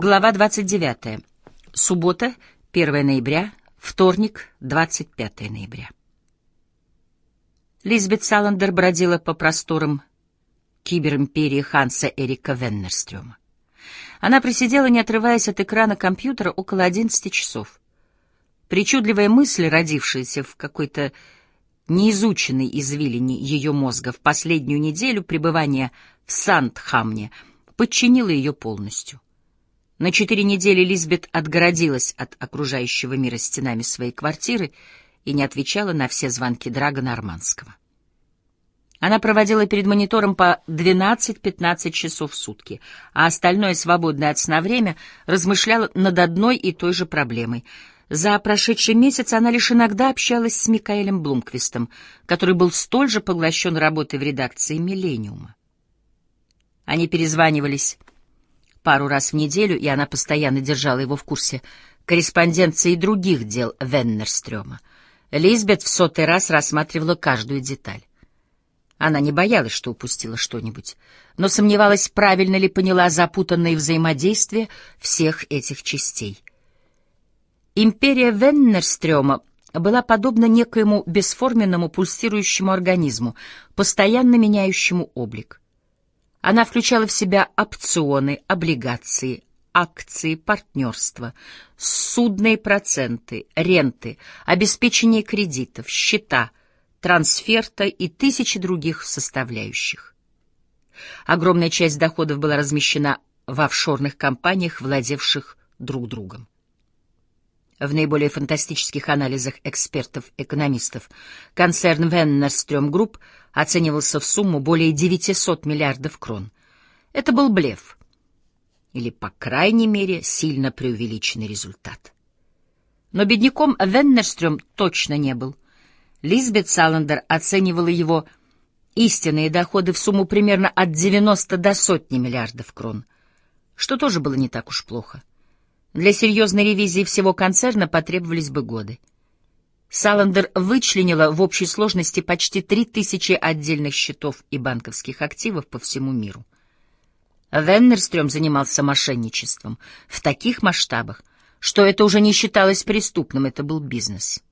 Глава 29. Суббота, 1 ноября, вторник, 25 ноября. Лизбет Саландер бродила по просторам киберимперии Ханса Эрика Веннерстрёма. Она просидела, не отрываясь от экрана компьютера, около 11 часов. Причудливая мысль, родившаяся в какой-то неизученной извилине ее мозга в последнюю неделю пребывания в Сандхамне, подчинила ее полностью. На четыре недели Лизбет отгородилась от окружающего мира стенами своей квартиры и не отвечала на все звонки Драгона Арманского. Она проводила перед монитором по 12-15 часов в сутки, а остальное свободное от сна время размышляла над одной и той же проблемой. За прошедший месяц она лишь иногда общалась с Микаэлем Блумквистом, который был столь же поглощен работой в редакции «Миллениума». Они перезванивались пару раз в неделю, и она постоянно держала его в курсе корреспонденции других дел Веннерстрёма. Лизбет в сотый раз рассматривала каждую деталь. Она не боялась, что упустила что-нибудь, но сомневалась, правильно ли поняла запутанные взаимодействия всех этих частей. Империя Веннерстрёма была подобна некоему бесформенному пульсирующему организму, постоянно меняющему облик. Она включала в себя опционы, облигации, акции, партнерства, судные проценты, ренты, обеспечение кредитов, счета, трансферта и тысячи других составляющих. Огромная часть доходов была размещена в офшорных компаниях, владевших друг другом. В наиболее фантастических анализах экспертов-экономистов концерн Веннерстрём Групп оценивался в сумму более 900 миллиардов крон. Это был блеф, или, по крайней мере, сильно преувеличенный результат. Но бедняком Веннерстрём точно не был. Лизбет Саландер оценивала его истинные доходы в сумму примерно от 90 до сотни миллиардов крон, что тоже было не так уж плохо. Для серьезной ревизии всего концерна потребовались бы годы. Саландер вычленила в общей сложности почти 3000 отдельных счетов и банковских активов по всему миру. Веннерстрём занимался мошенничеством в таких масштабах, что это уже не считалось преступным, это был бизнес.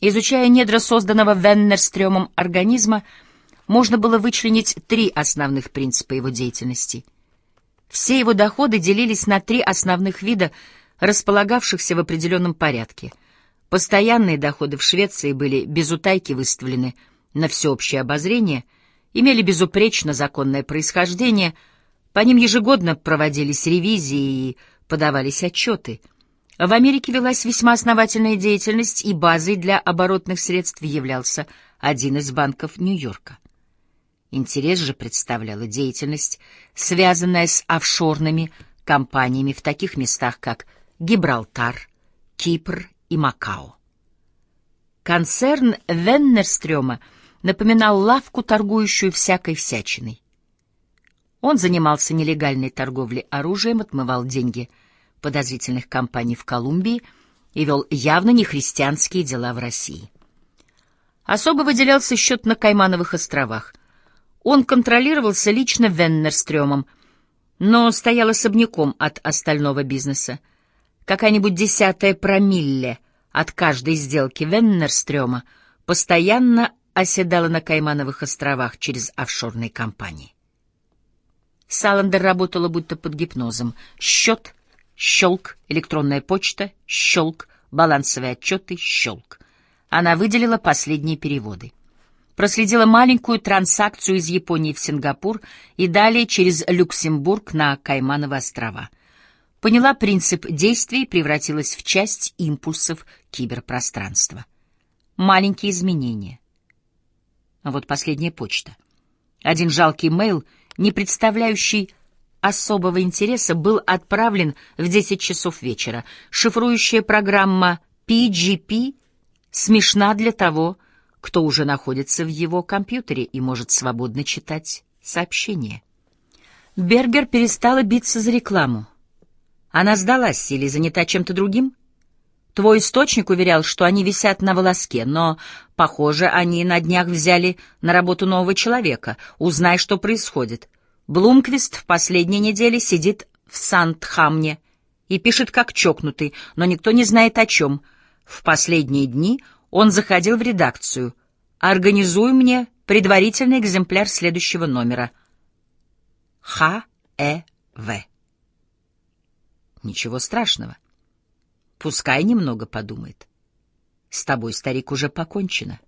Изучая недра созданного Веннерстрёмом организма, можно было вычленить три основных принципа его деятельности — все его доходы делились на три основных вида, располагавшихся в определенном порядке. Постоянные доходы в Швеции были без утайки выставлены на всеобщее обозрение, имели безупречно законное происхождение, по ним ежегодно проводились ревизии и подавались отчеты. В Америке велась весьма основательная деятельность, и базой для оборотных средств являлся один из банков Нью-Йорка. Интерес же представляла деятельность, связанная с офшорными компаниями в таких местах, как Гибралтар, Кипр и Макао. Концерн Веннерстрёма напоминал лавку, торгующую всякой всячиной. Он занимался нелегальной торговлей оружием, отмывал деньги подозрительных компаний в Колумбии и вел явно нехристианские дела в России. Особо выделялся счет на Каймановых островах — он контролировался лично Веннерстрёмом, но стоял особняком от остального бизнеса. Какая-нибудь десятая промилле от каждой сделки Веннерстрёма постоянно оседала на Каймановых островах через офшорные компании. Саландер работала будто под гипнозом. Счет, щелк, электронная почта, щелк, балансовые отчеты, щелк. Она выделила последние переводы проследила маленькую транзакцию из Японии в Сингапур и далее через Люксембург на Каймановы острова. Поняла принцип действий и превратилась в часть импульсов киберпространства. Маленькие изменения. А вот последняя почта. Один жалкий мейл, не представляющий особого интереса, был отправлен в 10 часов вечера. Шифрующая программа PGP смешна для того, кто уже находится в его компьютере и может свободно читать сообщения. Бергер перестала биться за рекламу. Она сдалась или занята чем-то другим? Твой источник уверял, что они висят на волоске, но, похоже, они на днях взяли на работу нового человека. Узнай, что происходит. Блумквист в последней неделе сидит в Сандхамне и пишет как чокнутый, но никто не знает о чем. В последние дни он заходил в редакцию. «Организуй мне предварительный экземпляр следующего номера». Х. Э. В. Ничего страшного. Пускай немного подумает. С тобой, старик, уже покончено.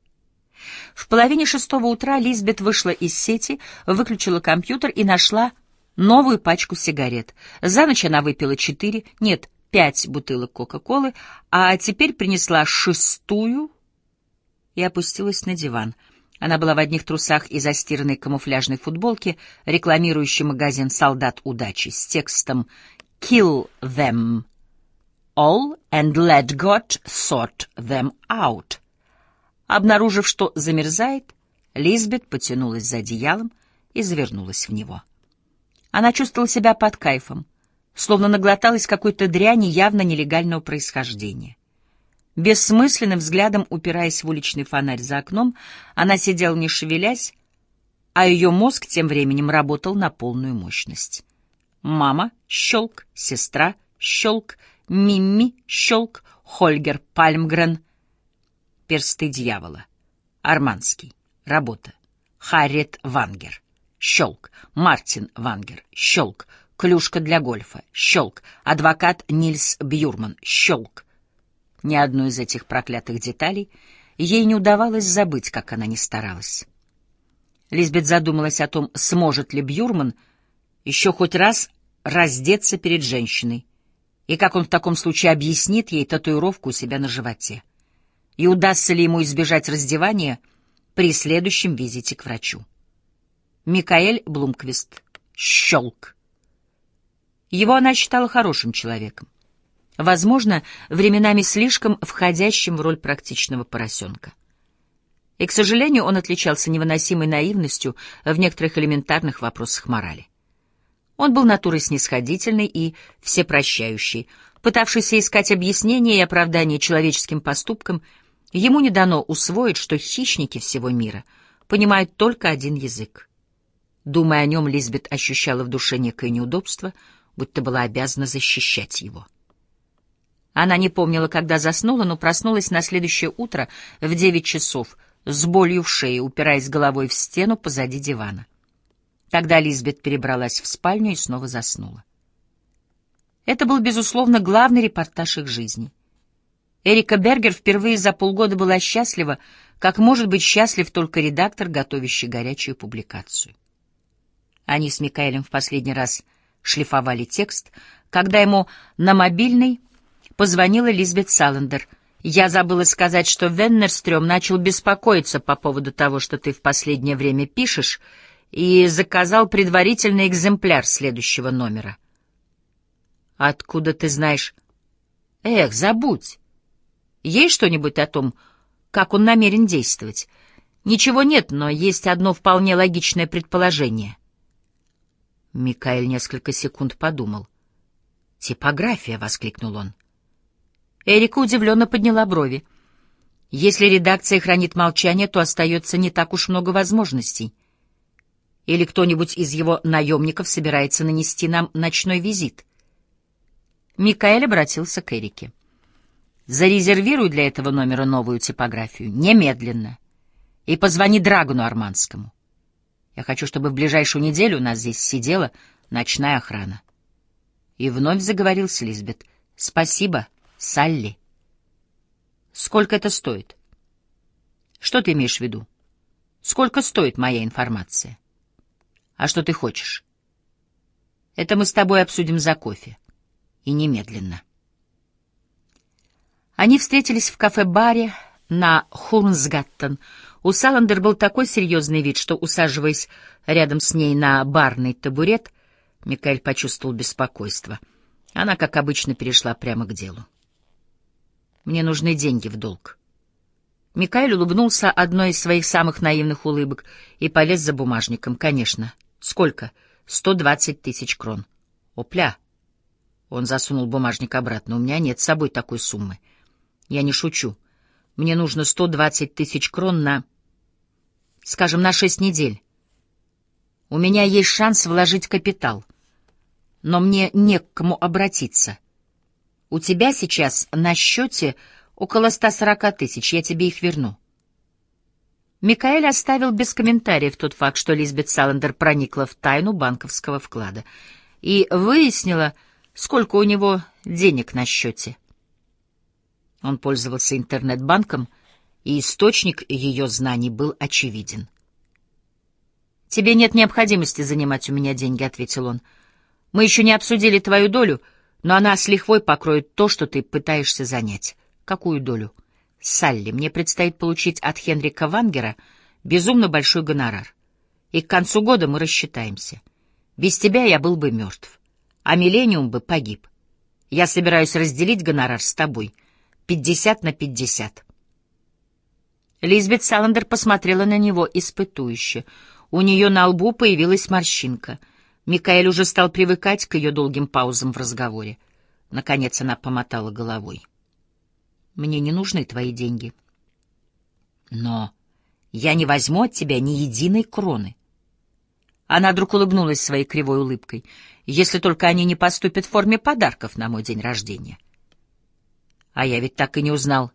В половине шестого утра Лизбет вышла из сети, выключила компьютер и нашла новую пачку сигарет. За ночь она выпила четыре, нет, пять бутылок Кока-Колы, а теперь принесла шестую и опустилась на диван. Она была в одних трусах и застиранной камуфляжной футболке, рекламирующей магазин «Солдат удачи» с текстом «Kill them all and let God sort them out». Обнаружив, что замерзает, Лизбет потянулась за одеялом и завернулась в него. Она чувствовала себя под кайфом, словно наглоталась какой-то дряни явно нелегального происхождения. Бессмысленным взглядом, упираясь в уличный фонарь за окном, она сидела не шевелясь, а ее мозг тем временем работал на полную мощность. Мама — щелк, сестра — щелк, Мимми — щелк, Хольгер Пальмгрен — персты дьявола, Арманский — работа, Харриет Вангер — щелк, Мартин Вангер — щелк, клюшка для гольфа — щелк, адвокат Нильс Бьюрман — щелк, ни одну из этих проклятых деталей ей не удавалось забыть, как она не старалась. Лизбет задумалась о том, сможет ли Бьюрман еще хоть раз раздеться перед женщиной, и как он в таком случае объяснит ей татуировку у себя на животе, и удастся ли ему избежать раздевания при следующем визите к врачу. Микаэль Блумквист. Щелк. Его она считала хорошим человеком. Возможно, временами слишком входящим в роль практичного поросенка. И, к сожалению, он отличался невыносимой наивностью в некоторых элементарных вопросах морали. Он был натурой снисходительной и всепрощающей, пытавшийся искать объяснение и оправдание человеческим поступкам, ему не дано усвоить, что хищники всего мира понимают только один язык. Думая о нем, Лизбет ощущала в душе некое неудобство, будто была обязана защищать его. Она не помнила, когда заснула, но проснулась на следующее утро в девять часов с болью в шее, упираясь головой в стену позади дивана. Тогда Лизбет перебралась в спальню и снова заснула. Это был, безусловно, главный репортаж их жизни. Эрика Бергер впервые за полгода была счастлива, как может быть счастлив только редактор, готовящий горячую публикацию. Они с Микаэлем в последний раз шлифовали текст, когда ему на мобильный позвонила Лизбет Саландер. «Я забыла сказать, что Веннерстрём начал беспокоиться по поводу того, что ты в последнее время пишешь, и заказал предварительный экземпляр следующего номера». «Откуда ты знаешь?» «Эх, забудь. Есть что-нибудь о том, как он намерен действовать?» «Ничего нет, но есть одно вполне логичное предположение». Микаэль несколько секунд подумал. «Типография!» — воскликнул он. Эрика удивленно подняла брови. Если редакция хранит молчание, то остается не так уж много возможностей. Или кто-нибудь из его наемников собирается нанести нам ночной визит. Микаэль обратился к Эрике. «Зарезервируй для этого номера новую типографию. Немедленно. И позвони Драгону Арманскому. Я хочу, чтобы в ближайшую неделю у нас здесь сидела ночная охрана». И вновь заговорил с Лизбет. «Спасибо». Салли. Сколько это стоит? Что ты имеешь в виду? Сколько стоит моя информация? А что ты хочешь? Это мы с тобой обсудим за кофе. И немедленно. Они встретились в кафе-баре на Хурнсгаттен. У Саландер был такой серьезный вид, что, усаживаясь рядом с ней на барный табурет, Микаэль почувствовал беспокойство. Она, как обычно, перешла прямо к делу. Мне нужны деньги в долг. Микаэль улыбнулся одной из своих самых наивных улыбок и полез за бумажником. Конечно. Сколько? Сто двадцать тысяч крон. Опля. Он засунул бумажник обратно. У меня нет с собой такой суммы. Я не шучу. Мне нужно сто двадцать тысяч крон на... Скажем, на шесть недель. У меня есть шанс вложить капитал. но мне не к кому обратиться. У тебя сейчас на счете около 140 тысяч, я тебе их верну. Микаэль оставил без комментариев тот факт, что Лизбет Саландер проникла в тайну банковского вклада и выяснила, сколько у него денег на счете. Он пользовался интернет-банком, и источник ее знаний был очевиден. «Тебе нет необходимости занимать у меня деньги», — ответил он. Мы еще не обсудили твою долю, но она с лихвой покроет то, что ты пытаешься занять. Какую долю? Салли, мне предстоит получить от Хенрика Вангера безумно большой гонорар. И к концу года мы рассчитаемся. Без тебя я был бы мертв, а Миллениум бы погиб. Я собираюсь разделить гонорар с тобой. Пятьдесят на пятьдесят. Лизбет Саландер посмотрела на него испытующе. У нее на лбу появилась морщинка — Микаэль уже стал привыкать к ее долгим паузам в разговоре. Наконец она помотала головой. «Мне не нужны твои деньги. Но я не возьму от тебя ни единой кроны». Она вдруг улыбнулась своей кривой улыбкой. «Если только они не поступят в форме подарков на мой день рождения». «А я ведь так и не узнал,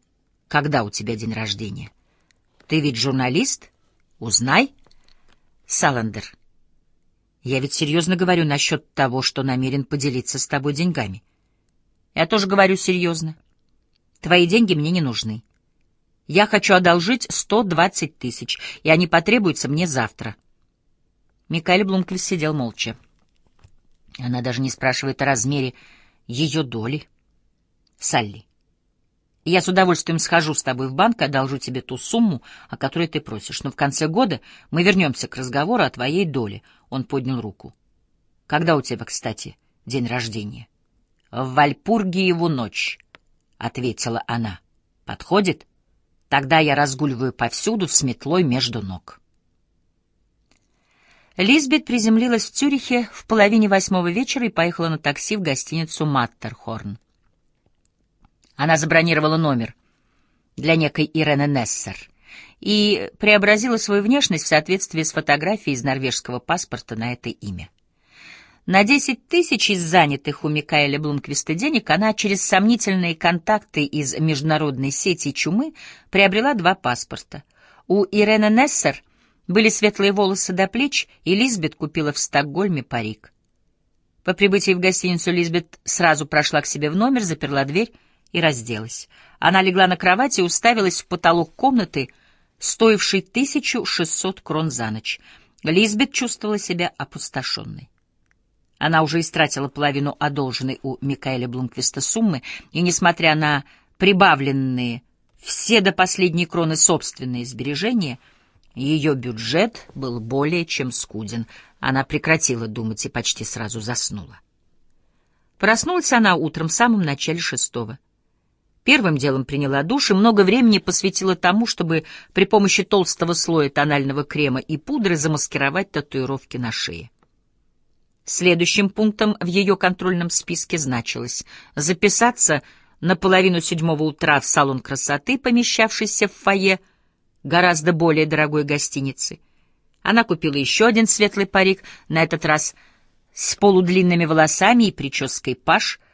когда у тебя день рождения. Ты ведь журналист? Узнай». Саландер я ведь серьезно говорю насчет того, что намерен поделиться с тобой деньгами. Я тоже говорю серьезно. Твои деньги мне не нужны. Я хочу одолжить 120 тысяч, и они потребуются мне завтра. Микаэль Блумквист сидел молча. Она даже не спрашивает о размере ее доли. Салли, я с удовольствием схожу с тобой в банк и одолжу тебе ту сумму, о которой ты просишь. Но в конце года мы вернемся к разговору о твоей доле. Он поднял руку. Когда у тебя, кстати, день рождения? В Вальпургиеву ночь, — ответила она. Подходит? Тогда я разгуливаю повсюду с метлой между ног. Лизбет приземлилась в Цюрихе в половине восьмого вечера и поехала на такси в гостиницу «Маттерхорн». Она забронировала номер для некой Ирены Нессер и преобразила свою внешность в соответствии с фотографией из норвежского паспорта на это имя. На 10 тысяч из занятых у Микаэля Блумквиста денег она через сомнительные контакты из международной сети чумы приобрела два паспорта. У Ирены Нессер были светлые волосы до плеч, и Лизбет купила в Стокгольме парик. По прибытии в гостиницу Лизбет сразу прошла к себе в номер, заперла дверь и разделась. Она легла на кровать и уставилась в потолок комнаты, стоившей 1600 крон за ночь. Лизбет чувствовала себя опустошенной. Она уже истратила половину одолженной у Микаэля Блумквиста суммы, и, несмотря на прибавленные все до последней кроны собственные сбережения, ее бюджет был более чем скуден. Она прекратила думать и почти сразу заснула. Проснулась она утром в самом начале шестого. Первым делом приняла душ и много времени посвятила тому, чтобы при помощи толстого слоя тонального крема и пудры замаскировать татуировки на шее. Следующим пунктом в ее контрольном списке значилось записаться на половину седьмого утра в салон красоты, помещавшийся в фойе гораздо более дорогой гостиницы. Она купила еще один светлый парик, на этот раз с полудлинными волосами и прической паш —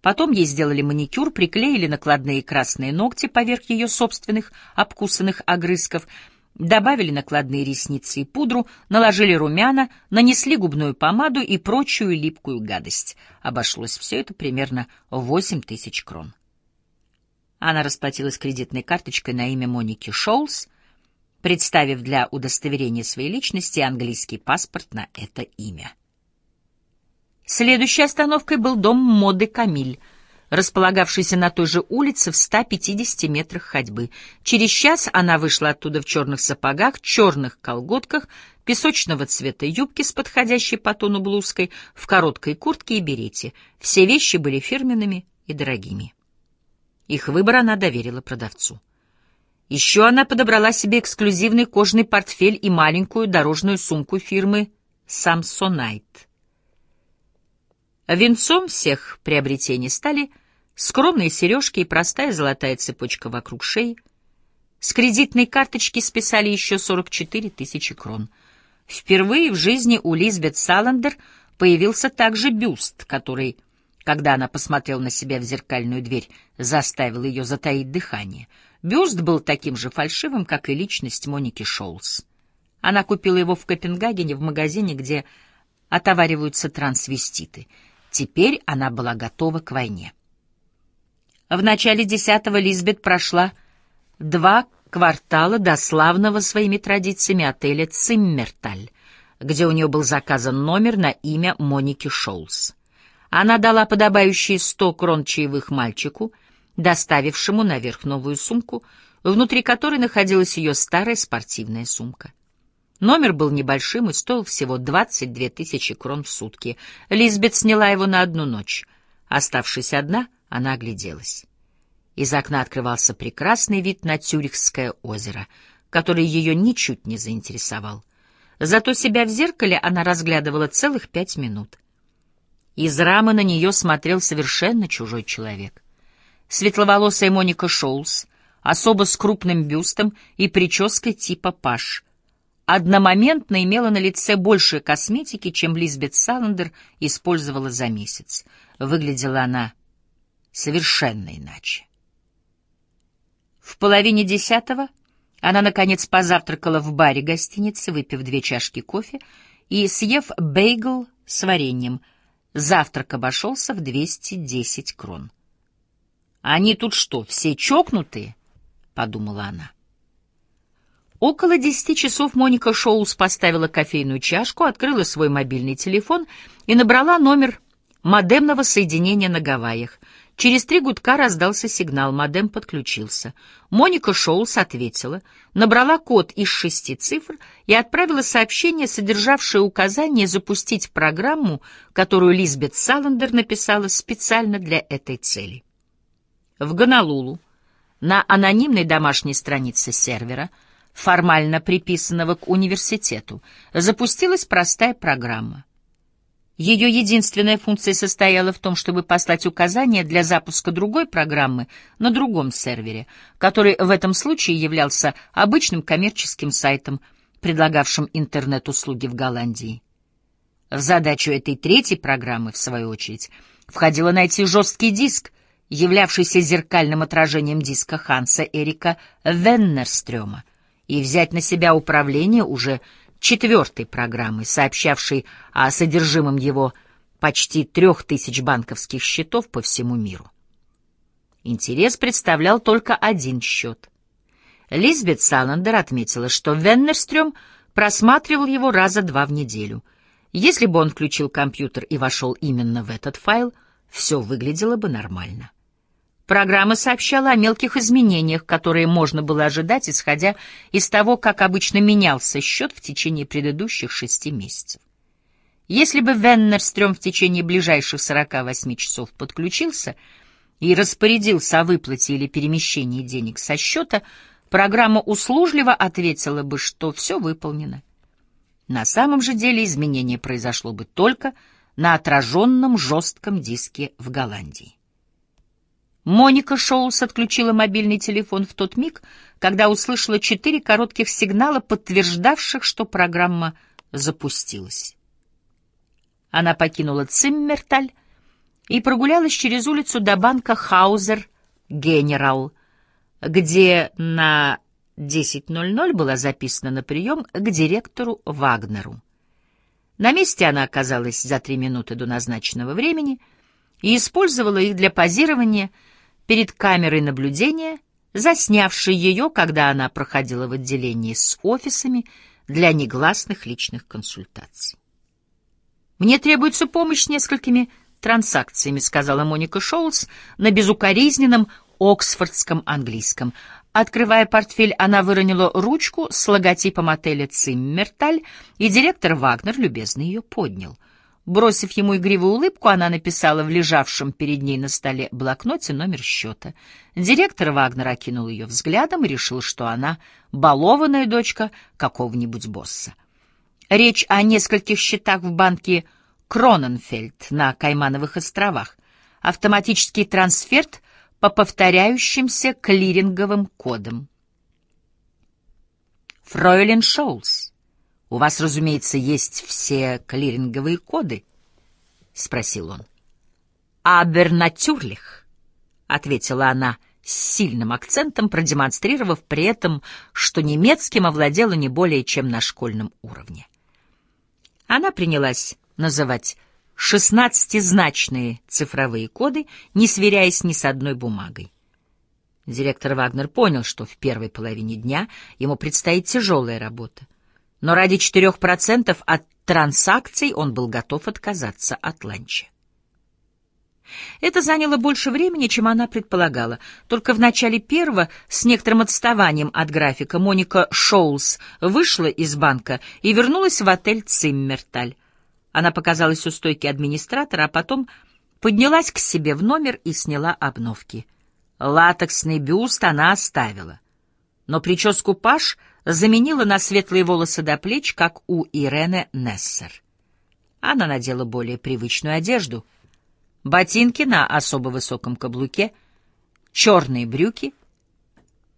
Потом ей сделали маникюр, приклеили накладные красные ногти поверх ее собственных обкусанных огрызков, добавили накладные ресницы и пудру, наложили румяна, нанесли губную помаду и прочую липкую гадость. Обошлось все это примерно восемь тысяч крон. Она расплатилась кредитной карточкой на имя Моники Шоулс, представив для удостоверения своей личности английский паспорт на это имя. Следующей остановкой был дом моды «Камиль», располагавшийся на той же улице в 150 метрах ходьбы. Через час она вышла оттуда в черных сапогах, черных колготках, песочного цвета юбки с подходящей по тону блузкой, в короткой куртке и берете. Все вещи были фирменными и дорогими. Их выбор она доверила продавцу. Еще она подобрала себе эксклюзивный кожаный портфель и маленькую дорожную сумку фирмы «Самсонайт». Венцом всех приобретений стали скромные сережки и простая золотая цепочка вокруг шеи. С кредитной карточки списали еще 44 тысячи крон. Впервые в жизни у Лизбет Саландер Появился также бюст, который, когда она посмотрела на себя в зеркальную дверь, заставил ее затаить дыхание. Бюст был таким же фальшивым, как и личность Моники Шоулс. Она купила его в Копенгагене в магазине, где отовариваются трансвеститы. Теперь она была готова к войне. В начале десятого Лизбет прошла два квартала до славного своими традициями отеля «Циммерталь», где у нее был заказан номер на имя Моники Шоулс. Она дала подобающие сто крон чаевых мальчику, доставившему наверх новую сумку, внутри которой находилась ее старая спортивная сумка. Номер был небольшим и стоил всего 22 тысячи крон в сутки. Лизбет сняла его на одну ночь. Оставшись одна, она огляделась. Из окна открывался прекрасный вид на Тюрихское озеро, который ее ничуть не заинтересовал. Зато себя в зеркале она разглядывала целых пять минут. Из рамы на нее смотрел совершенно чужой человек. Светловолосая Моника Шоулс, особо с крупным бюстом и прической типа паш, одномоментно имела на лице больше косметики, чем Лизбет Саландер использовала за месяц. Выглядела она совершенно иначе. В половине десятого она, наконец, позавтракала в баре гостиницы, выпив две чашки кофе и съев бейгл с вареньем. Завтрак обошелся в 210 крон. «Они тут что, все чокнутые?» — подумала она. Около десяти часов Моника Шоулс поставила кофейную чашку, открыла свой мобильный телефон и набрала номер модемного соединения на Гавайях. Через три гудка раздался сигнал, модем подключился. Моника Шоулс ответила, набрала код из шести цифр и отправила сообщение, содержавшее указание запустить программу, которую Лизбет Саландер написала специально для этой цели. В Гонолулу, на анонимной домашней странице сервера, формально приписанного к университету, запустилась простая программа. Ее единственная функция состояла в том, чтобы послать указания для запуска другой программы на другом сервере, который в этом случае являлся обычным коммерческим сайтом, предлагавшим интернет-услуги в Голландии. В задачу этой третьей программы, в свою очередь, входило найти жесткий диск, являвшийся зеркальным отражением диска Ханса Эрика Веннерстрёма, и взять на себя управление уже четвертой программы, сообщавшей о содержимом его почти трех тысяч банковских счетов по всему миру. Интерес представлял только один счет. Лизбет Саландер отметила, что Веннерстрём просматривал его раза два в неделю. Если бы он включил компьютер и вошел именно в этот файл, все выглядело бы нормально. Программа сообщала о мелких изменениях, которые можно было ожидать, исходя из того, как обычно менялся счет в течение предыдущих шести месяцев. Если бы Веннерстрём в течение ближайших 48 часов подключился и распорядился о выплате или перемещении денег со счета, программа услужливо ответила бы, что все выполнено. На самом же деле изменение произошло бы только на отраженном жестком диске в Голландии. Моника Шоулс отключила мобильный телефон в тот миг, когда услышала четыре коротких сигнала, подтверждавших, что программа запустилась. Она покинула Циммерталь и прогулялась через улицу до банка Хаузер Генерал, где на 10.00 была записана на прием к директору Вагнеру. На месте она оказалась за три минуты до назначенного времени и использовала их для позирования — перед камерой наблюдения, заснявшей ее, когда она проходила в отделении с офисами для негласных личных консультаций. «Мне требуется помощь с несколькими транзакциями», — сказала Моника Шоулс на безукоризненном оксфордском английском. Открывая портфель, она выронила ручку с логотипом отеля «Циммерталь», и директор Вагнер любезно ее поднял — Бросив ему игривую улыбку, она написала в лежавшем перед ней на столе блокноте номер счета. Директор Вагнер окинул ее взглядом и решил, что она балованная дочка какого-нибудь босса. Речь о нескольких счетах в банке Кроненфельд на Каймановых островах. Автоматический трансферт по повторяющимся клиринговым кодам. Фройлен Шоулс. У вас, разумеется, есть все клиринговые коды. спросил он. «Абернатюрлих», — ответила она с сильным акцентом, продемонстрировав при этом, что немецким овладела не более чем на школьном уровне. Она принялась называть шестнадцатизначные цифровые коды, не сверяясь ни с одной бумагой. Директор Вагнер понял, что в первой половине дня ему предстоит тяжелая работа. Но ради 4% от транзакций он был готов отказаться от ланча. Это заняло больше времени, чем она предполагала. Только в начале первого, с некоторым отставанием от графика, Моника Шоулс вышла из банка и вернулась в отель «Циммерталь». Она показалась у стойки администратора, а потом поднялась к себе в номер и сняла обновки. Латексный бюст она оставила. Но прическу Паш заменила на светлые волосы до плеч, как у Ирены Нессер. Она надела более привычную одежду. Ботинки на особо высоком каблуке, черные брюки,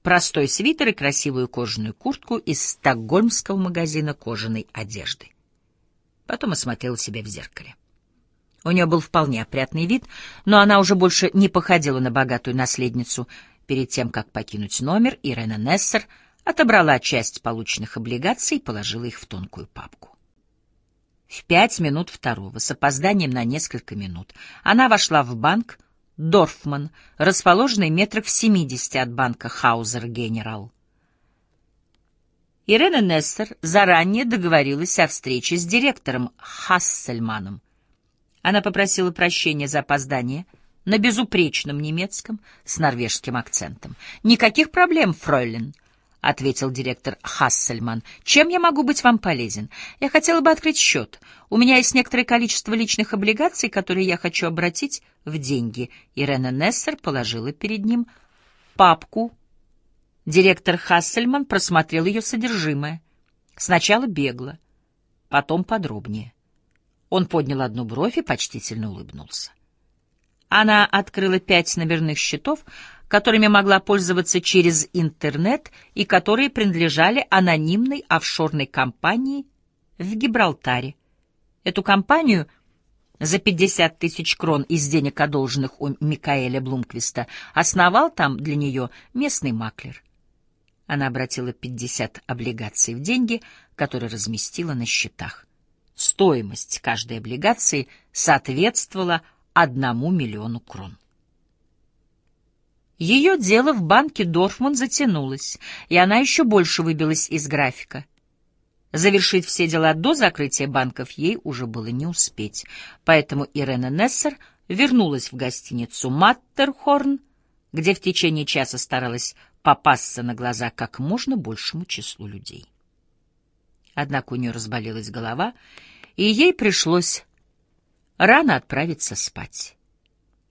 простой свитер и красивую кожаную куртку из стокгольмского магазина кожаной одежды. Потом осмотрела себя в зеркале. У нее был вполне опрятный вид, но она уже больше не походила на богатую наследницу. Перед тем, как покинуть номер, Ирена Нессер отобрала часть полученных облигаций и положила их в тонкую папку. В пять минут второго, с опозданием на несколько минут, она вошла в банк «Дорфман», расположенный метрах в семидесяти от банка «Хаузер Генерал». Ирена Нессер заранее договорилась о встрече с директором Хассельманом. Она попросила прощения за опоздание на безупречном немецком с норвежским акцентом. «Никаких проблем, фройлен», — ответил директор Хассельман. «Чем я могу быть вам полезен? Я хотела бы открыть счет. У меня есть некоторое количество личных облигаций, которые я хочу обратить в деньги». Ирена Нессер положила перед ним папку. Директор Хассельман просмотрел ее содержимое. Сначала бегло, потом подробнее. Он поднял одну бровь и почтительно улыбнулся. Она открыла пять номерных счетов, которыми могла пользоваться через интернет и которые принадлежали анонимной офшорной компании в Гибралтаре. Эту компанию за 50 тысяч крон из денег, одолженных у Микаэля Блумквиста, основал там для нее местный маклер. Она обратила 50 облигаций в деньги, которые разместила на счетах. Стоимость каждой облигации соответствовала одному миллиону крон. Ее дело в банке Дорфман затянулось, и она еще больше выбилась из графика. Завершить все дела до закрытия банков ей уже было не успеть, поэтому Ирена Нессер вернулась в гостиницу «Маттерхорн», где в течение часа старалась попасться на глаза как можно большему числу людей. Однако у нее разболелась голова, и ей пришлось рано отправиться спать.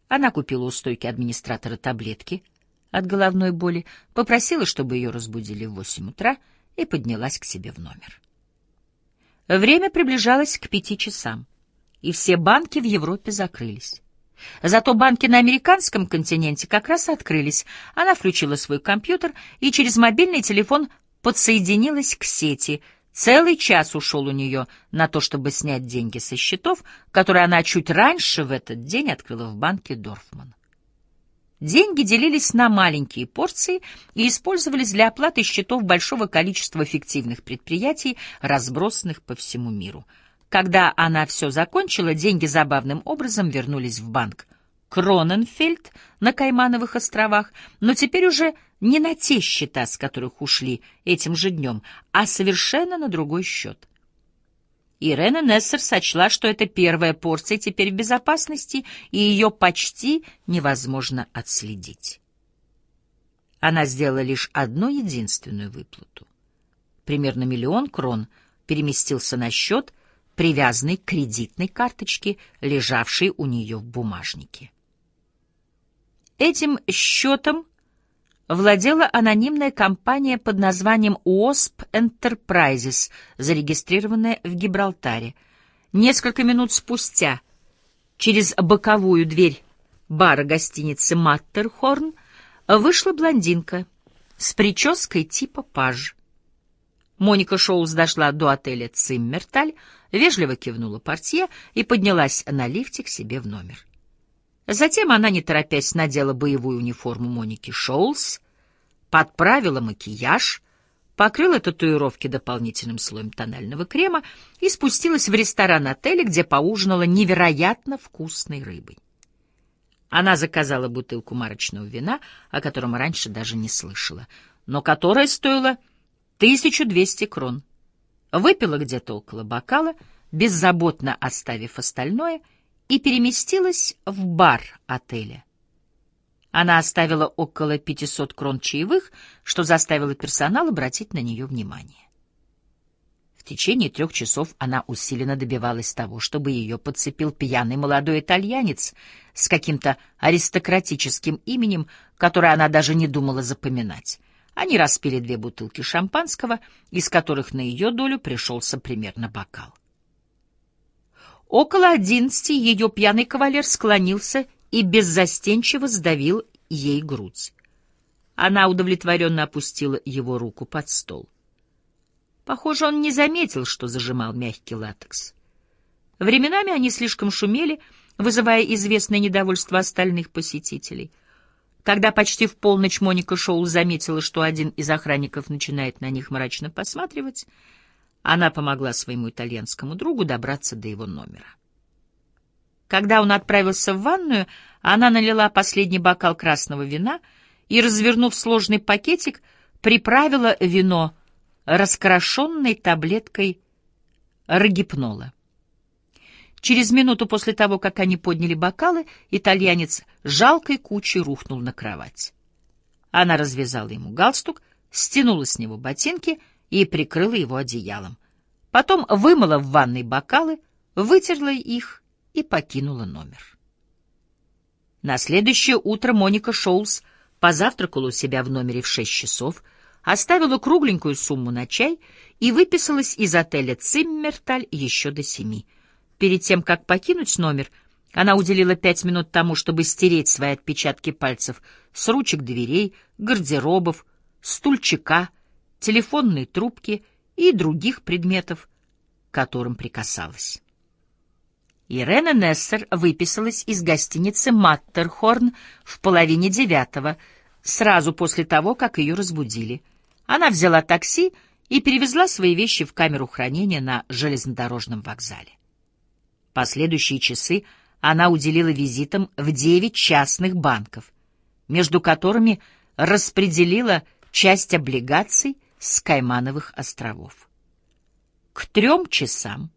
Она купила у стойки администратора таблетки от головной боли, попросила, чтобы ее разбудили в восемь утра, и поднялась к себе в номер. Время приближалось к пяти часам, и все банки в Европе закрылись. Зато банки на американском континенте как раз открылись. Она включила свой компьютер и через мобильный телефон подсоединилась к сети — Целый час ушел у нее на то, чтобы снять деньги со счетов, которые она чуть раньше в этот день открыла в банке Дорфман. Деньги делились на маленькие порции и использовались для оплаты счетов большого количества фиктивных предприятий, разбросанных по всему миру. Когда она все закончила, деньги забавным образом вернулись в банк Кроненфельд на Каймановых островах, но теперь уже не на те счета, с которых ушли этим же днем, а совершенно на другой счет. Ирена Нессер сочла, что эта первая порция теперь в безопасности, и ее почти невозможно отследить. Она сделала лишь одну единственную выплату. Примерно миллион крон переместился на счет, привязанный к кредитной карточке, лежавшей у нее в бумажнике. Этим счетом владела анонимная компания под названием UOSP Enterprises, зарегистрированная в Гибралтаре. Несколько минут спустя через боковую дверь бара гостиницы «Маттерхорн» вышла блондинка с прической типа паж. Моника Шоулс дошла до отеля «Циммерталь», вежливо кивнула портье и поднялась на лифте к себе в номер. Затем она, не торопясь, надела боевую униформу Моники Шоулс, подправила макияж, покрыла татуировки дополнительным слоем тонального крема и спустилась в ресторан отеля, где поужинала невероятно вкусной рыбой. Она заказала бутылку марочного вина, о котором раньше даже не слышала, но которая стоила 1200 крон. Выпила где-то около бокала, беззаботно оставив остальное, и переместилась в бар отеля. Она оставила около 500 крон чаевых, что заставило персонал обратить на нее внимание. В течение трех часов она усиленно добивалась того, чтобы ее подцепил пьяный молодой итальянец с каким-то аристократическим именем, которое она даже не думала запоминать. Они распили две бутылки шампанского, из которых на ее долю пришелся примерно бокал. Около одиннадцати ее пьяный кавалер склонился и беззастенчиво сдавил ей грудь. Она удовлетворенно опустила его руку под стол. Похоже, он не заметил, что зажимал мягкий латекс. Временами они слишком шумели, вызывая известное недовольство остальных посетителей — когда почти в полночь Моника Шоу заметила, что один из охранников начинает на них мрачно посматривать, она помогла своему итальянскому другу добраться до его номера. Когда он отправился в ванную, она налила последний бокал красного вина и, развернув сложный пакетик, приправила вино раскрошенной таблеткой рогипнола. Через минуту после того, как они подняли бокалы, итальянец жалкой кучей рухнул на кровать. Она развязала ему галстук, стянула с него ботинки и прикрыла его одеялом. Потом вымыла в ванной бокалы, вытерла их и покинула номер. На следующее утро Моника Шоулс позавтракала у себя в номере в шесть часов, оставила кругленькую сумму на чай и выписалась из отеля «Циммерталь» еще до семи. Перед тем, как покинуть номер, она уделила пять минут тому, чтобы стереть свои отпечатки пальцев с ручек дверей, гардеробов, стульчика, телефонной трубки и других предметов, к которым прикасалась. Ирена Нессер выписалась из гостиницы «Маттерхорн» в половине девятого, сразу после того, как ее разбудили. Она взяла такси и перевезла свои вещи в камеру хранения на железнодорожном вокзале. Последующие часы она уделила визитам в девять частных банков, между которыми распределила часть облигаций с Каймановых островов. К трем часам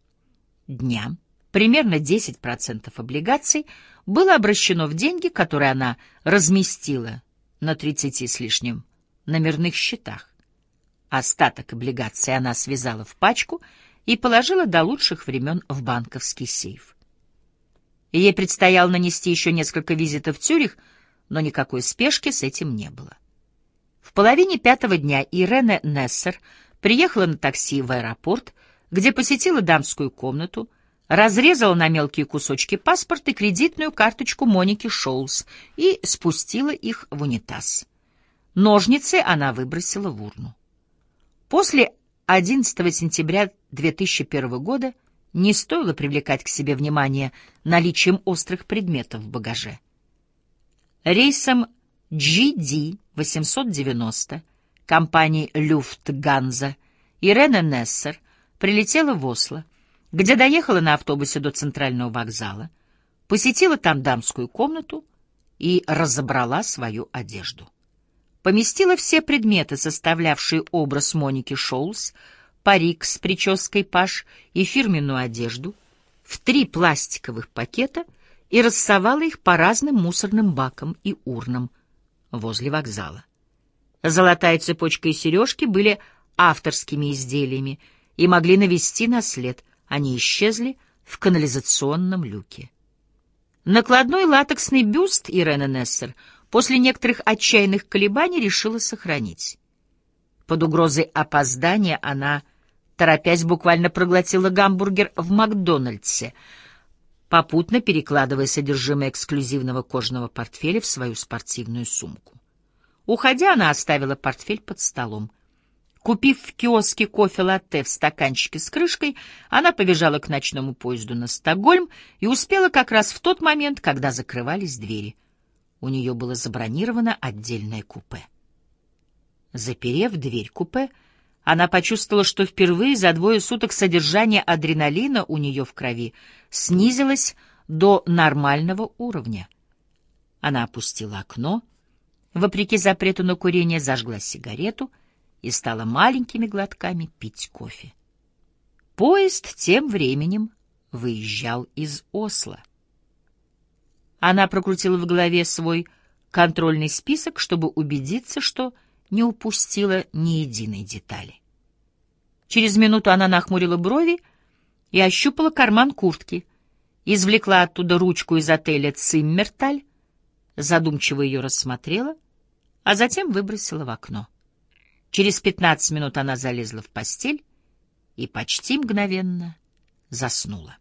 дня примерно 10% облигаций было обращено в деньги, которые она разместила на 30 с лишним номерных счетах. Остаток облигаций она связала в пачку и положила до лучших времен в банковский сейф. Ей предстояло нанести еще несколько визитов в Цюрих, но никакой спешки с этим не было. В половине пятого дня Ирена Нессер приехала на такси в аэропорт, где посетила дамскую комнату, разрезала на мелкие кусочки паспорт и кредитную карточку Моники Шоулс и спустила их в унитаз. Ножницы она выбросила в урну. После 11 сентября 2001 года не стоило привлекать к себе внимание наличием острых предметов в багаже. Рейсом GD-890 компании Люфтганза Ирена Нессер прилетела в Осло, где доехала на автобусе до центрального вокзала, посетила там дамскую комнату и разобрала свою одежду. Поместила все предметы, составлявшие образ Моники Шоулс, парик с прической паш и фирменную одежду, в три пластиковых пакета и рассовала их по разным мусорным бакам и урнам возле вокзала. Золотая цепочка и сережки были авторскими изделиями и могли навести на след. Они исчезли в канализационном люке. Накладной латексный бюст Ирены Нессер после некоторых отчаянных колебаний решила сохранить. Под угрозой опоздания она, торопясь, буквально проглотила гамбургер в Макдональдсе, попутно перекладывая содержимое эксклюзивного кожаного портфеля в свою спортивную сумку. Уходя, она оставила портфель под столом. Купив в киоске кофе-латте в стаканчике с крышкой, она побежала к ночному поезду на Стокгольм и успела как раз в тот момент, когда закрывались двери. У нее было забронировано отдельное купе. Заперев дверь купе, она почувствовала, что впервые за двое суток содержание адреналина у нее в крови снизилось до нормального уровня. Она опустила окно, вопреки запрету на курение, зажгла сигарету — и стала маленькими глотками пить кофе. Поезд тем временем выезжал из Осло. Она прокрутила в голове свой контрольный список, чтобы убедиться, что не упустила ни единой детали. Через минуту она нахмурила брови и ощупала карман куртки, извлекла оттуда ручку из отеля «Циммерталь», задумчиво ее рассмотрела, а затем выбросила в окно. Через пятнадцать минут она залезла в постель и почти мгновенно заснула.